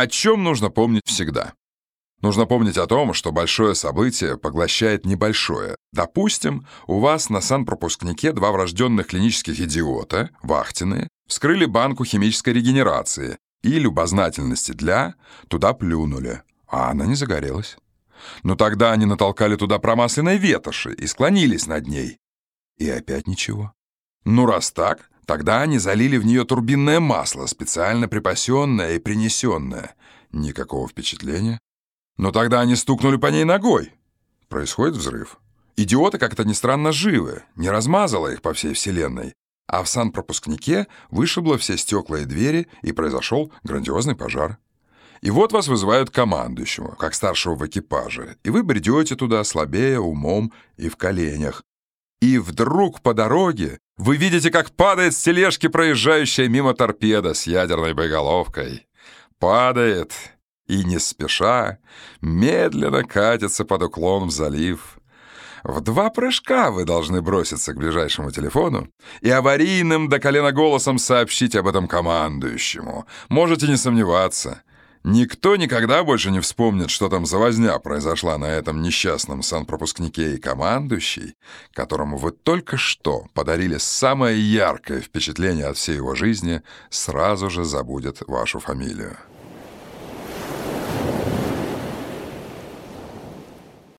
О чем нужно помнить всегда? Нужно помнить о том, что большое событие поглощает небольшое. Допустим, у вас на санпропускнике два врожденных клинических идиота, вахтенные, вскрыли банку химической регенерации и любознательности для туда плюнули, а она не загорелась. Но тогда они натолкали туда промасленной ветоши и склонились над ней. И опять ничего. Ну, раз так, тогда они залили в нее турбинное масло, специально припасенное и принесенное. Никакого впечатления. Но тогда они стукнули по ней ногой. Происходит взрыв. Идиоты как-то не странно живы, не размазало их по всей вселенной. А в санпропускнике вышибло все стекла и двери, и произошел грандиозный пожар. И вот вас вызывают командующего, как старшего в экипаже, и вы бредете туда слабее умом и в коленях. И вдруг по дороге вы видите, как падает с тележки проезжающая мимо торпеда с ядерной боеголовкой. Падает и не спеша медленно катится под уклон в залив. В два прыжка вы должны броситься к ближайшему телефону и аварийным до колена голосом сообщить об этом командующему. Можете не сомневаться. Никто никогда больше не вспомнит, что там за возня произошла на этом несчастном санпропускнике и командующий, которому вы только что подарили самое яркое впечатление от всей его жизни, сразу же забудет вашу фамилию.